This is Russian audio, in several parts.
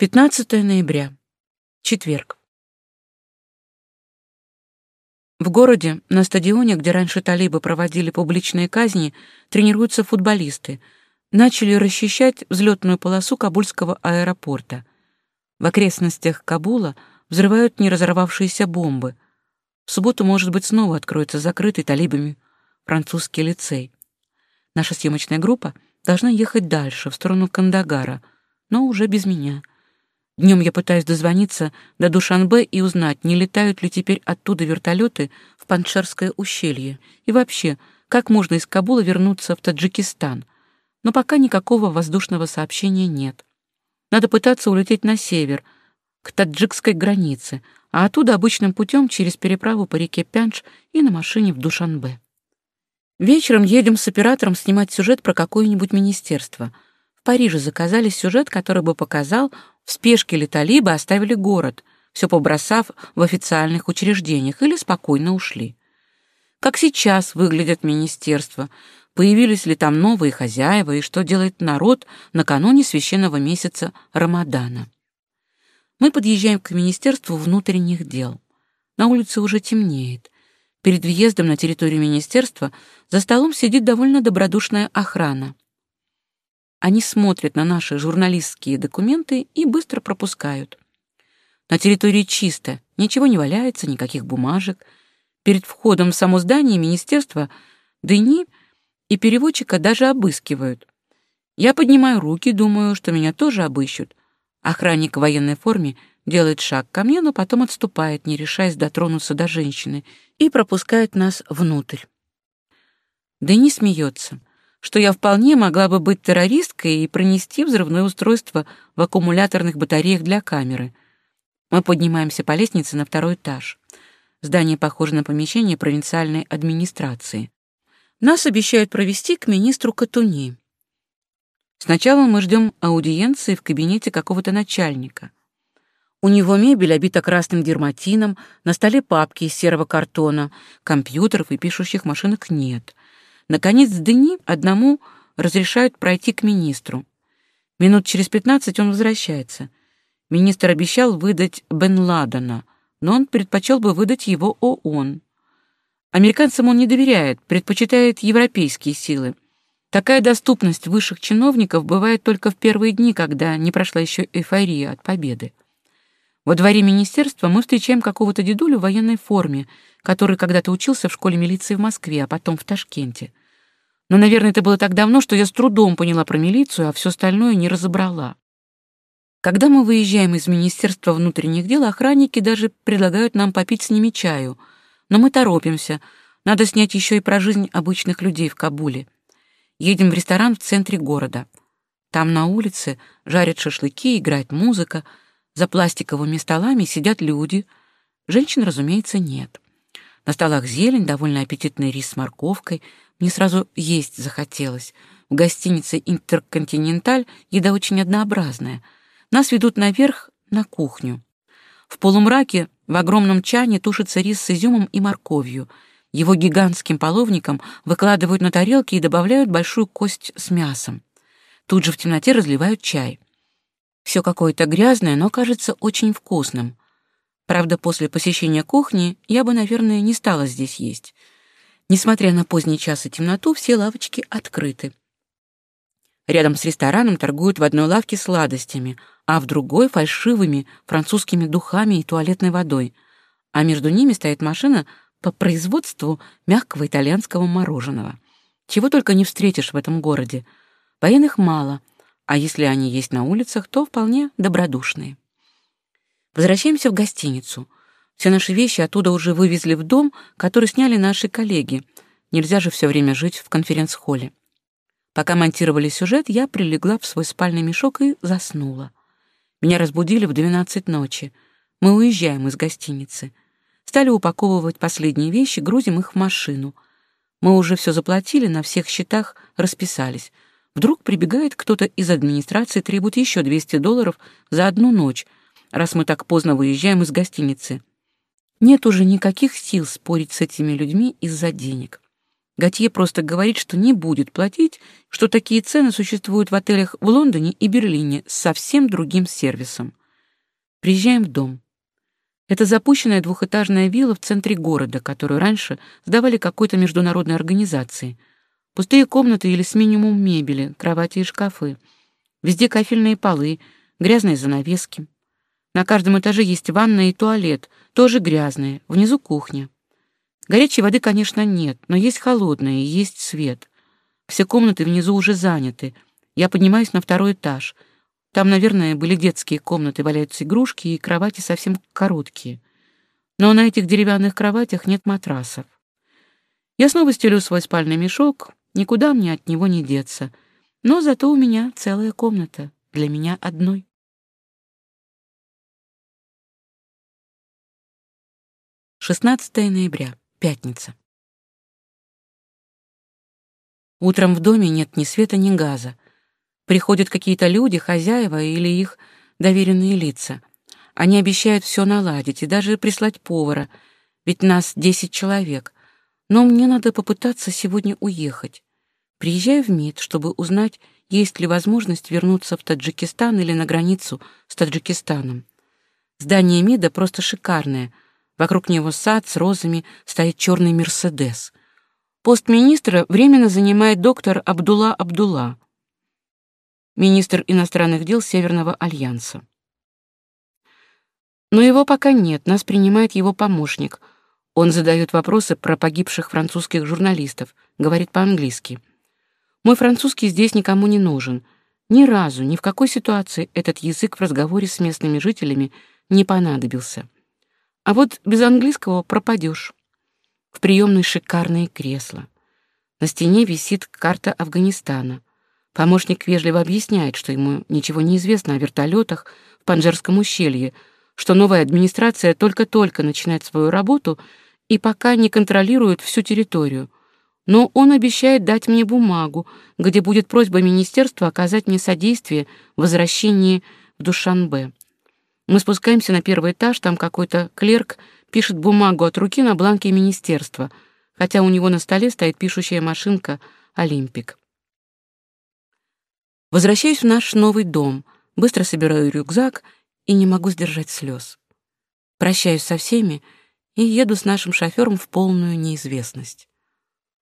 15 ноября. Четверг. В городе, на стадионе, где раньше талибы проводили публичные казни, тренируются футболисты. Начали расчищать взлетную полосу Кабульского аэропорта. В окрестностях Кабула взрывают неразорвавшиеся бомбы. В субботу, может быть, снова откроется закрытый талибами французский лицей. Наша съемочная группа должна ехать дальше, в сторону Кандагара, но уже без меня — Днем я пытаюсь дозвониться до Душанбе и узнать, не летают ли теперь оттуда вертолеты в Паншерское ущелье. И вообще, как можно из Кабула вернуться в Таджикистан. Но пока никакого воздушного сообщения нет. Надо пытаться улететь на север, к таджикской границе, а оттуда обычным путем через переправу по реке Пянш и на машине в Душанбе. Вечером едем с оператором снимать сюжет про какое-нибудь министерство. В Париже заказали сюжет, который бы показал, в спешке ли талибы оставили город, все побросав в официальных учреждениях, или спокойно ушли. Как сейчас выглядят министерства, появились ли там новые хозяева и что делает народ накануне священного месяца Рамадана. Мы подъезжаем к Министерству внутренних дел. На улице уже темнеет. Перед въездом на территорию министерства за столом сидит довольно добродушная охрана. Они смотрят на наши журналистские документы и быстро пропускают. На территории чисто, ничего не валяется, никаких бумажек. Перед входом в само здание министерства Дени и переводчика даже обыскивают. Я поднимаю руки, думаю, что меня тоже обыщут. Охранник в военной форме делает шаг ко мне, но потом отступает, не решаясь дотронуться до женщины, и пропускает нас внутрь. Дени смеется что я вполне могла бы быть террористкой и пронести взрывное устройство в аккумуляторных батареях для камеры. Мы поднимаемся по лестнице на второй этаж. Здание похоже на помещение провинциальной администрации. Нас обещают провести к министру Катуни. Сначала мы ждем аудиенции в кабинете какого-то начальника. У него мебель обита красным дерматином, на столе папки из серого картона, компьютеров и пишущих машинок нет. Наконец, Дени одному разрешают пройти к министру. Минут через пятнадцать он возвращается. Министр обещал выдать Бен Ладена, но он предпочел бы выдать его ООН. Американцам он не доверяет, предпочитает европейские силы. Такая доступность высших чиновников бывает только в первые дни, когда не прошла еще эйфория от победы. Во дворе министерства мы встречаем какого-то дедулю в военной форме, который когда-то учился в школе милиции в Москве, а потом в Ташкенте. Но, наверное, это было так давно, что я с трудом поняла про милицию, а все остальное не разобрала. Когда мы выезжаем из Министерства внутренних дел, охранники даже предлагают нам попить с ними чаю. Но мы торопимся. Надо снять еще и про жизнь обычных людей в Кабуле. Едем в ресторан в центре города. Там на улице жарят шашлыки, играет музыка. За пластиковыми столами сидят люди. Женщин, разумеется, нет. На столах зелень, довольно аппетитный рис с морковкой — мне сразу есть захотелось. В гостинице «Интерконтиненталь» еда очень однообразная. Нас ведут наверх на кухню. В полумраке в огромном чане тушится рис с изюмом и морковью. Его гигантским половником выкладывают на тарелки и добавляют большую кость с мясом. Тут же в темноте разливают чай. Все какое-то грязное, но кажется очень вкусным. Правда, после посещения кухни я бы, наверное, не стала здесь есть. Несмотря на поздний час и темноту, все лавочки открыты. Рядом с рестораном торгуют в одной лавке сладостями, а в другой — фальшивыми французскими духами и туалетной водой, а между ними стоит машина по производству мягкого итальянского мороженого. Чего только не встретишь в этом городе. Военных мало, а если они есть на улицах, то вполне добродушные. Возвращаемся в гостиницу — все наши вещи оттуда уже вывезли в дом, который сняли наши коллеги. Нельзя же все время жить в конференц-холле. Пока монтировали сюжет, я прилегла в свой спальный мешок и заснула. Меня разбудили в двенадцать ночи. Мы уезжаем из гостиницы. Стали упаковывать последние вещи, грузим их в машину. Мы уже все заплатили, на всех счетах расписались. Вдруг прибегает кто-то из администрации, требует еще 200 долларов за одну ночь, раз мы так поздно выезжаем из гостиницы. Нет уже никаких сил спорить с этими людьми из-за денег. Готье просто говорит, что не будет платить, что такие цены существуют в отелях в Лондоне и Берлине с совсем другим сервисом. Приезжаем в дом. Это запущенная двухэтажная вилла в центре города, которую раньше сдавали какой-то международной организации. Пустые комнаты или с минимум мебели, кровати и шкафы. Везде кафельные полы, грязные занавески. На каждом этаже есть ванная и туалет, тоже грязные, внизу кухня. Горячей воды, конечно, нет, но есть холодная и есть свет. Все комнаты внизу уже заняты. Я поднимаюсь на второй этаж. Там, наверное, были детские комнаты, валяются игрушки и кровати совсем короткие. Но на этих деревянных кроватях нет матрасов. Я снова стелю свой спальный мешок, никуда мне от него не деться. Но зато у меня целая комната, для меня одной. 16 ноября. Пятница. Утром в доме нет ни света, ни газа. Приходят какие-то люди, хозяева или их доверенные лица. Они обещают все наладить и даже прислать повара, ведь нас десять человек. Но мне надо попытаться сегодня уехать. Приезжаю в МИД, чтобы узнать, есть ли возможность вернуться в Таджикистан или на границу с Таджикистаном. Здание МИДа просто шикарное — Вокруг него сад с розами, стоит черный «Мерседес». Пост министра временно занимает доктор Абдулла Абдулла, министр иностранных дел Северного альянса. Но его пока нет, нас принимает его помощник. Он задает вопросы про погибших французских журналистов, говорит по-английски. Мой французский здесь никому не нужен. Ни разу, ни в какой ситуации этот язык в разговоре с местными жителями не понадобился. А вот без английского пропадешь. В приемной шикарные кресла. На стене висит карта Афганистана. Помощник вежливо объясняет, что ему ничего не известно о вертолетах в Панжерском ущелье, что новая администрация только-только начинает свою работу и пока не контролирует всю территорию. Но он обещает дать мне бумагу, где будет просьба министерства оказать мне содействие в возвращении в Душанбе. Мы спускаемся на первый этаж, там какой-то клерк пишет бумагу от руки на бланке министерства, хотя у него на столе стоит пишущая машинка «Олимпик». Возвращаюсь в наш новый дом, быстро собираю рюкзак и не могу сдержать слез. Прощаюсь со всеми и еду с нашим шофером в полную неизвестность.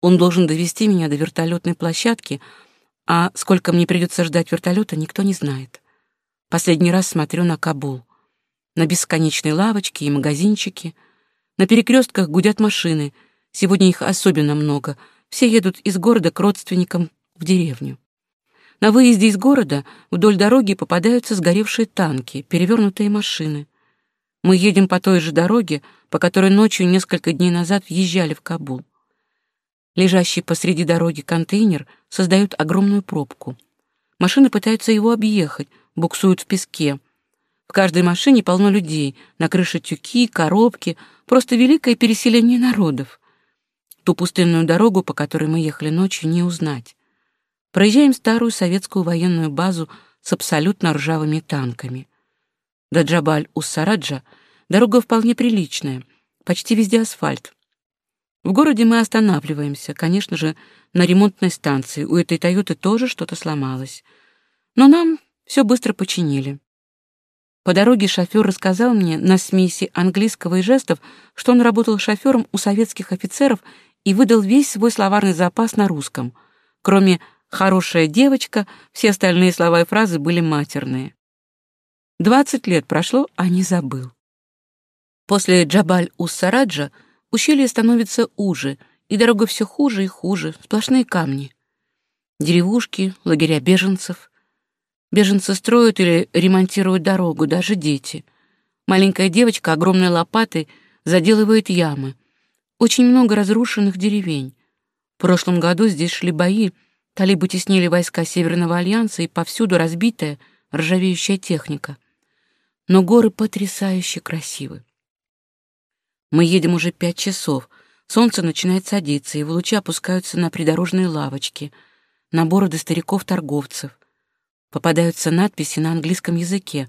Он должен довести меня до вертолетной площадки, а сколько мне придется ждать вертолета, никто не знает. Последний раз смотрю на Кабул. На бесконечные лавочки и магазинчики. На перекрестках гудят машины. Сегодня их особенно много. Все едут из города к родственникам в деревню. На выезде из города вдоль дороги попадаются сгоревшие танки, перевернутые машины. Мы едем по той же дороге, по которой ночью несколько дней назад въезжали в Кабул. Лежащий посреди дороги контейнер создает огромную пробку. Машины пытаются его объехать, буксуют в песке. В каждой машине полно людей, на крыше тюки, коробки, просто великое переселение народов. Ту пустынную дорогу, по которой мы ехали ночью, не узнать. Проезжаем старую советскую военную базу с абсолютно ржавыми танками. До Джабаль-Уссараджа дорога вполне приличная, почти везде асфальт. В городе мы останавливаемся, конечно же, на ремонтной станции. У этой Тойоты тоже что-то сломалось. Но нам все быстро починили. По дороге шофер рассказал мне на смеси английского и жестов, что он работал шофером у советских офицеров и выдал весь свой словарный запас на русском. Кроме «хорошая девочка», все остальные слова и фразы были матерные. Двадцать лет прошло, а не забыл. После Джабаль-Уссараджа ущелье становится уже, и дорога все хуже и хуже, сплошные камни. Деревушки, лагеря беженцев — Беженцы строят или ремонтируют дорогу, даже дети. Маленькая девочка огромной лопатой заделывает ямы. Очень много разрушенных деревень. В прошлом году здесь шли бои, талибы теснили войска Северного альянса и повсюду разбитая, ржавеющая техника. Но горы потрясающе красивы. Мы едем уже пять часов. Солнце начинает садиться, в лучи опускаются на придорожные лавочки, на бороды стариков-торговцев. Попадаются надписи на английском языке.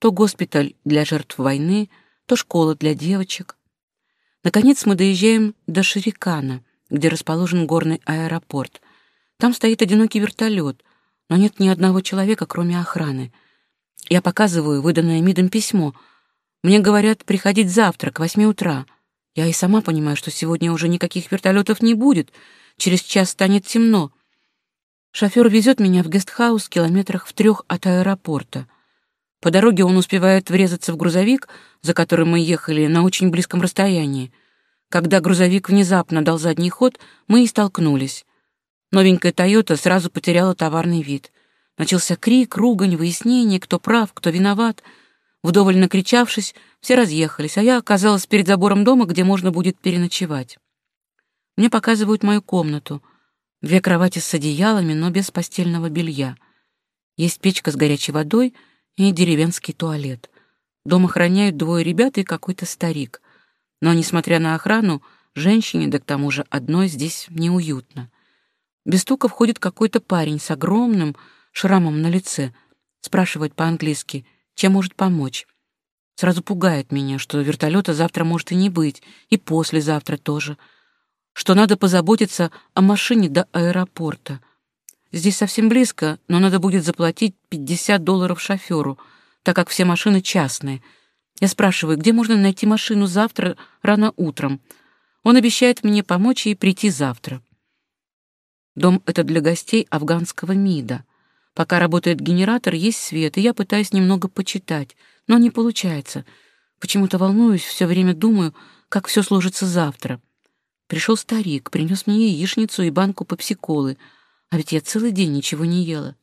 То госпиталь для жертв войны, то школа для девочек. Наконец мы доезжаем до Ширикана, где расположен горный аэропорт. Там стоит одинокий вертолет, но нет ни одного человека, кроме охраны. Я показываю выданное МИДом письмо. Мне говорят приходить завтра, к восьми утра. Я и сама понимаю, что сегодня уже никаких вертолетов не будет. Через час станет темно. Шофер везет меня в гестхаус километрах в трех от аэропорта. По дороге он успевает врезаться в грузовик, за которым мы ехали, на очень близком расстоянии. Когда грузовик внезапно дал задний ход, мы и столкнулись. Новенькая «Тойота» сразу потеряла товарный вид. Начался крик, ругань, выяснение, кто прав, кто виноват. Вдоволь накричавшись, все разъехались, а я оказалась перед забором дома, где можно будет переночевать. Мне показывают мою комнату. Две кровати с одеялами, но без постельного белья. Есть печка с горячей водой и деревенский туалет. Дом охраняют двое ребят и какой-то старик. Но, несмотря на охрану, женщине, да к тому же одной, здесь неуютно. Без стука входит какой-то парень с огромным шрамом на лице. Спрашивает по-английски, чем может помочь. Сразу пугает меня, что вертолета завтра может и не быть, и послезавтра тоже. Что надо позаботиться о машине до аэропорта. Здесь совсем близко, но надо будет заплатить 50 долларов шоферу, так как все машины частные — я спрашиваю, где можно найти машину завтра рано утром. Он обещает мне помочь ей прийти завтра. Дом этот для гостей афганского МИДа. Пока работает генератор, есть свет, и я пытаюсь немного почитать, но не получается. Почему-то волнуюсь, все время думаю, как все сложится завтра. Пришел старик, принес мне яичницу и банку попсиколы, а ведь я целый день ничего не ела.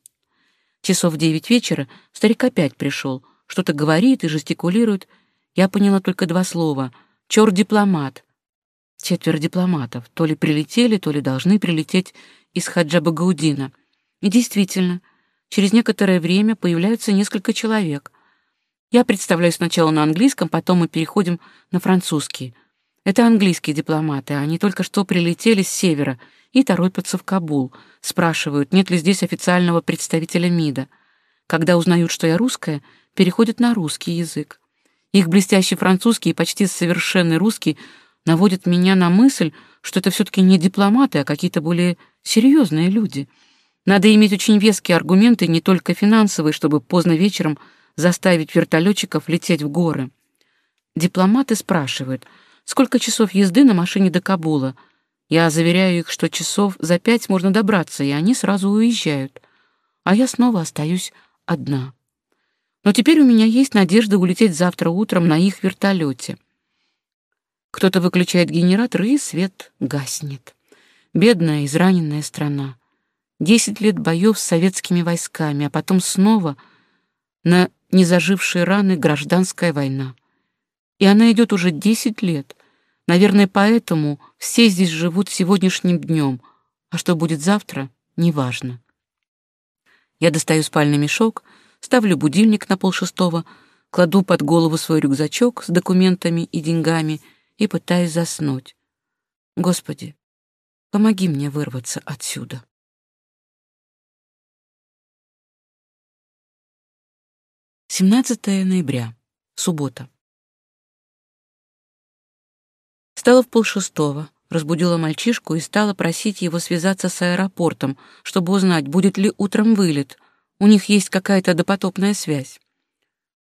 Часов в девять вечера старик опять пришел — что-то говорит и жестикулирует. Я поняла только два слова. Чёрт дипломат. Четверо дипломатов. То ли прилетели, то ли должны прилететь из Хаджаба Гаудина. И действительно, через некоторое время появляются несколько человек. Я представляю сначала на английском, потом мы переходим на французский. Это английские дипломаты, они только что прилетели с севера и торопятся в Кабул. Спрашивают, нет ли здесь официального представителя МИДа. Когда узнают, что я русская, переходят на русский язык. Их блестящий французский и почти совершенный русский наводят меня на мысль, что это все-таки не дипломаты, а какие-то более серьезные люди. Надо иметь очень веские аргументы, не только финансовые, чтобы поздно вечером заставить вертолетчиков лететь в горы. Дипломаты спрашивают, сколько часов езды на машине до Кабула. Я заверяю их, что часов за пять можно добраться, и они сразу уезжают. А я снова остаюсь одна. Но теперь у меня есть надежда улететь завтра утром на их вертолете. Кто-то выключает генератор, и свет гаснет. Бедная, израненная страна. Десять лет боев с советскими войсками, а потом снова на незажившие раны гражданская война. И она идет уже десять лет. Наверное, поэтому все здесь живут сегодняшним днем, а что будет завтра, неважно. Я достаю спальный мешок — ставлю будильник на полшестого, кладу под голову свой рюкзачок с документами и деньгами и пытаюсь заснуть. Господи, помоги мне вырваться отсюда. Семнадцатое ноября. Суббота. Стало в полшестого, разбудила мальчишку и стала просить его связаться с аэропортом, чтобы узнать, будет ли утром вылет — у них есть какая-то допотопная связь.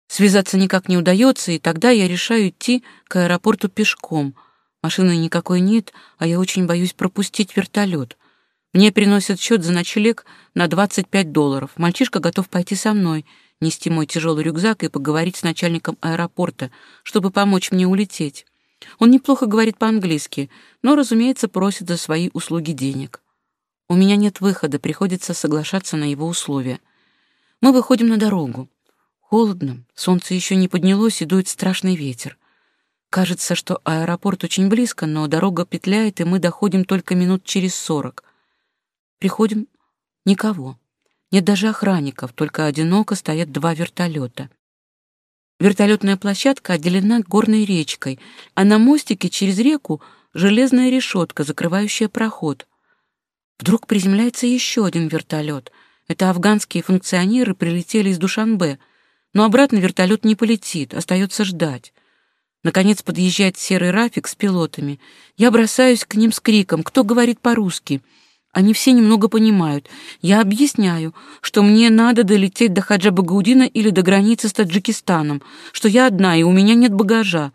Связаться никак не удается, и тогда я решаю идти к аэропорту пешком. Машины никакой нет, а я очень боюсь пропустить вертолет. Мне приносят счет за ночлег на 25 долларов. Мальчишка готов пойти со мной, нести мой тяжелый рюкзак и поговорить с начальником аэропорта, чтобы помочь мне улететь. Он неплохо говорит по-английски, но, разумеется, просит за свои услуги денег. У меня нет выхода, приходится соглашаться на его условия — мы выходим на дорогу. Холодно, солнце еще не поднялось и дует страшный ветер. Кажется, что аэропорт очень близко, но дорога петляет, и мы доходим только минут через сорок. Приходим — никого. Нет даже охранников, только одиноко стоят два вертолета. Вертолетная площадка отделена горной речкой, а на мостике через реку железная решетка, закрывающая проход. Вдруг приземляется еще один вертолет — это афганские функционеры прилетели из Душанбе, но обратно вертолет не полетит, остается ждать. Наконец подъезжает серый рафик с пилотами. Я бросаюсь к ним с криком «Кто говорит по-русски?». Они все немного понимают. Я объясняю, что мне надо долететь до Хаджа Багаудина или до границы с Таджикистаном, что я одна и у меня нет багажа.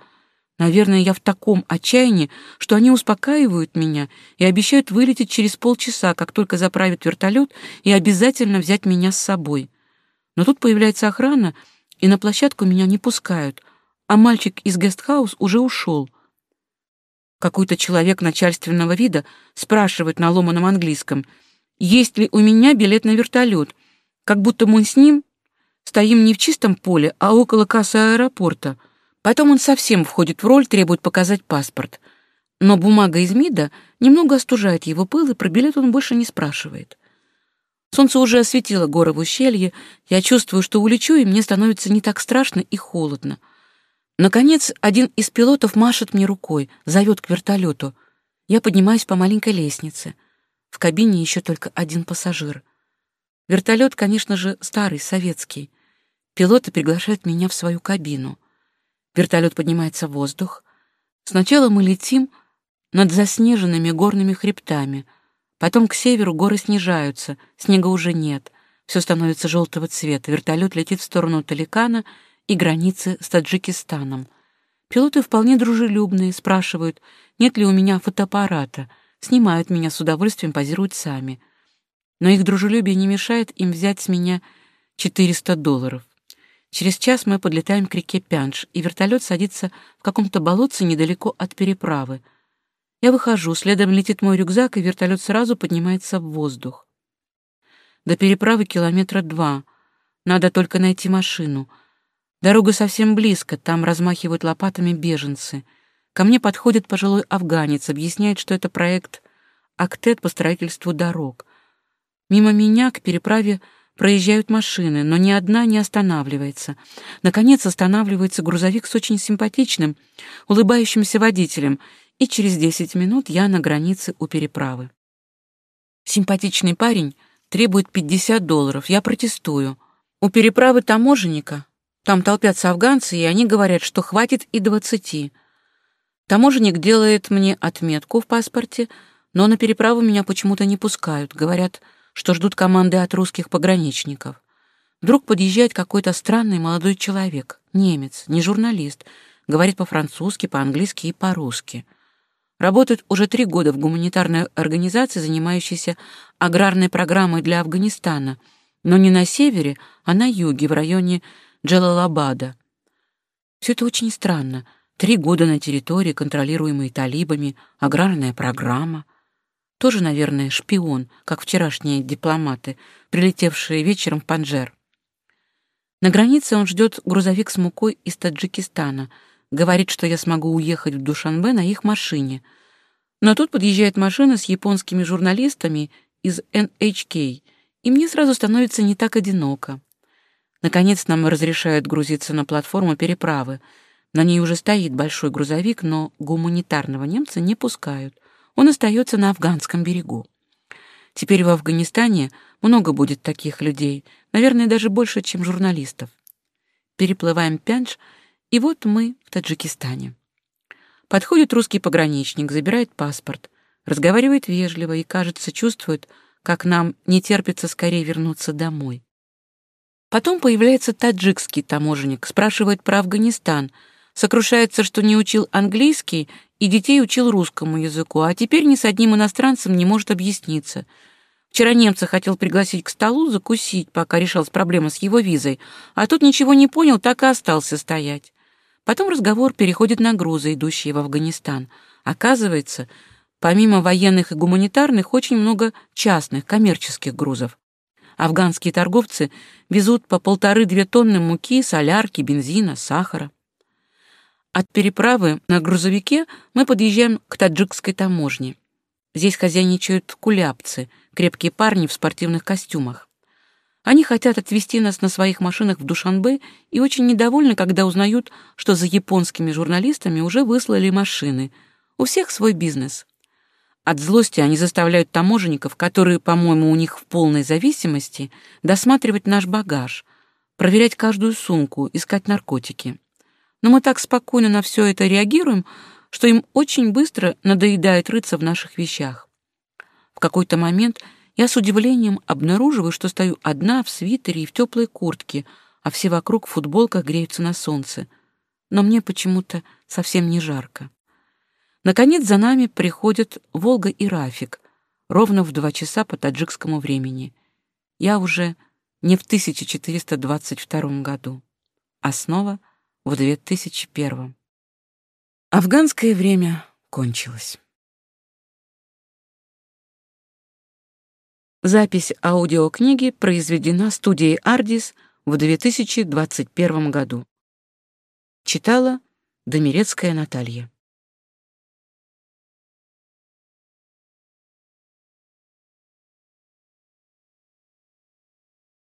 Наверное, я в таком отчаянии, что они успокаивают меня и обещают вылететь через полчаса, как только заправят вертолет, и обязательно взять меня с собой. Но тут появляется охрана, и на площадку меня не пускают, а мальчик из гестхаус уже ушел. Какой-то человек начальственного вида спрашивает на ломаном английском, есть ли у меня билет на вертолет, как будто мы с ним стоим не в чистом поле, а около кассы аэропорта — Потом он совсем входит в роль, требует показать паспорт. Но бумага из МИДа немного остужает его пыл, и про билет он больше не спрашивает. Солнце уже осветило горы в ущелье, я чувствую, что улечу, и мне становится не так страшно и холодно. Наконец, один из пилотов машет мне рукой, зовет к вертолету. Я поднимаюсь по маленькой лестнице. В кабине еще только один пассажир. Вертолет, конечно же, старый, советский. Пилоты приглашают меня в свою кабину. Вертолет поднимается в воздух. Сначала мы летим над заснеженными горными хребтами. Потом к северу горы снижаются, снега уже нет. Все становится желтого цвета. Вертолет летит в сторону Таликана и границы с Таджикистаном. Пилоты вполне дружелюбные, спрашивают, нет ли у меня фотоаппарата. Снимают меня с удовольствием, позируют сами. Но их дружелюбие не мешает им взять с меня 400 долларов. Через час мы подлетаем к реке Пянш, и вертолет садится в каком-то болотце недалеко от переправы. Я выхожу, следом летит мой рюкзак, и вертолет сразу поднимается в воздух. До переправы километра два. Надо только найти машину. Дорога совсем близко, там размахивают лопатами беженцы. Ко мне подходит пожилой афганец, объясняет, что это проект «Актет» по строительству дорог. Мимо меня к переправе Проезжают машины, но ни одна не останавливается. Наконец останавливается грузовик с очень симпатичным, улыбающимся водителем, и через десять минут я на границе у переправы. Симпатичный парень требует 50 долларов, я протестую. У переправы таможенника, там толпятся афганцы, и они говорят, что хватит и двадцати. Таможенник делает мне отметку в паспорте, но на переправу меня почему-то не пускают, говорят — что ждут команды от русских пограничников. Вдруг подъезжает какой-то странный молодой человек, немец, не журналист, говорит по-французски, по-английски и по-русски. Работает уже три года в гуманитарной организации, занимающейся аграрной программой для Афганистана, но не на севере, а на юге, в районе Джалалабада. Все это очень странно. Три года на территории, контролируемой талибами, аграрная программа — тоже, наверное, шпион, как вчерашние дипломаты, прилетевшие вечером в Панжер. На границе он ждет грузовик с мукой из Таджикистана, говорит, что я смогу уехать в Душанбе на их машине. Но тут подъезжает машина с японскими журналистами из NHK, и мне сразу становится не так одиноко. Наконец нам разрешают грузиться на платформу переправы. На ней уже стоит большой грузовик, но гуманитарного немца не пускают — он остается на афганском берегу. Теперь в Афганистане много будет таких людей, наверное, даже больше, чем журналистов. Переплываем Пянш, и вот мы в Таджикистане. Подходит русский пограничник, забирает паспорт, разговаривает вежливо и, кажется, чувствует, как нам не терпится скорее вернуться домой. Потом появляется таджикский таможенник, спрашивает про Афганистан, сокрушается, что не учил английский и детей учил русскому языку, а теперь ни с одним иностранцем не может объясниться. Вчера немца хотел пригласить к столу закусить, пока решалась проблема с его визой, а тут ничего не понял, так и остался стоять. Потом разговор переходит на грузы, идущие в Афганистан. Оказывается, помимо военных и гуманитарных, очень много частных, коммерческих грузов. Афганские торговцы везут по полторы-две тонны муки, солярки, бензина, сахара. От переправы на грузовике мы подъезжаем к таджикской таможне. Здесь хозяйничают кулябцы, крепкие парни в спортивных костюмах. Они хотят отвезти нас на своих машинах в Душанбе и очень недовольны, когда узнают, что за японскими журналистами уже выслали машины. У всех свой бизнес. От злости они заставляют таможенников, которые, по-моему, у них в полной зависимости, досматривать наш багаж, проверять каждую сумку, искать наркотики. Но мы так спокойно на все это реагируем, что им очень быстро надоедает рыться в наших вещах. В какой-то момент я с удивлением обнаруживаю, что стою одна в свитере и в теплой куртке, а все вокруг в футболках греются на солнце. Но мне почему-то совсем не жарко. Наконец за нами приходят Волга и Рафик, ровно в два часа по таджикскому времени. Я уже не в 1422 году, а снова в 2001. Афганское время кончилось. Запись аудиокниги произведена студией «Ардис» в 2021 году. Читала Домирецкая Наталья.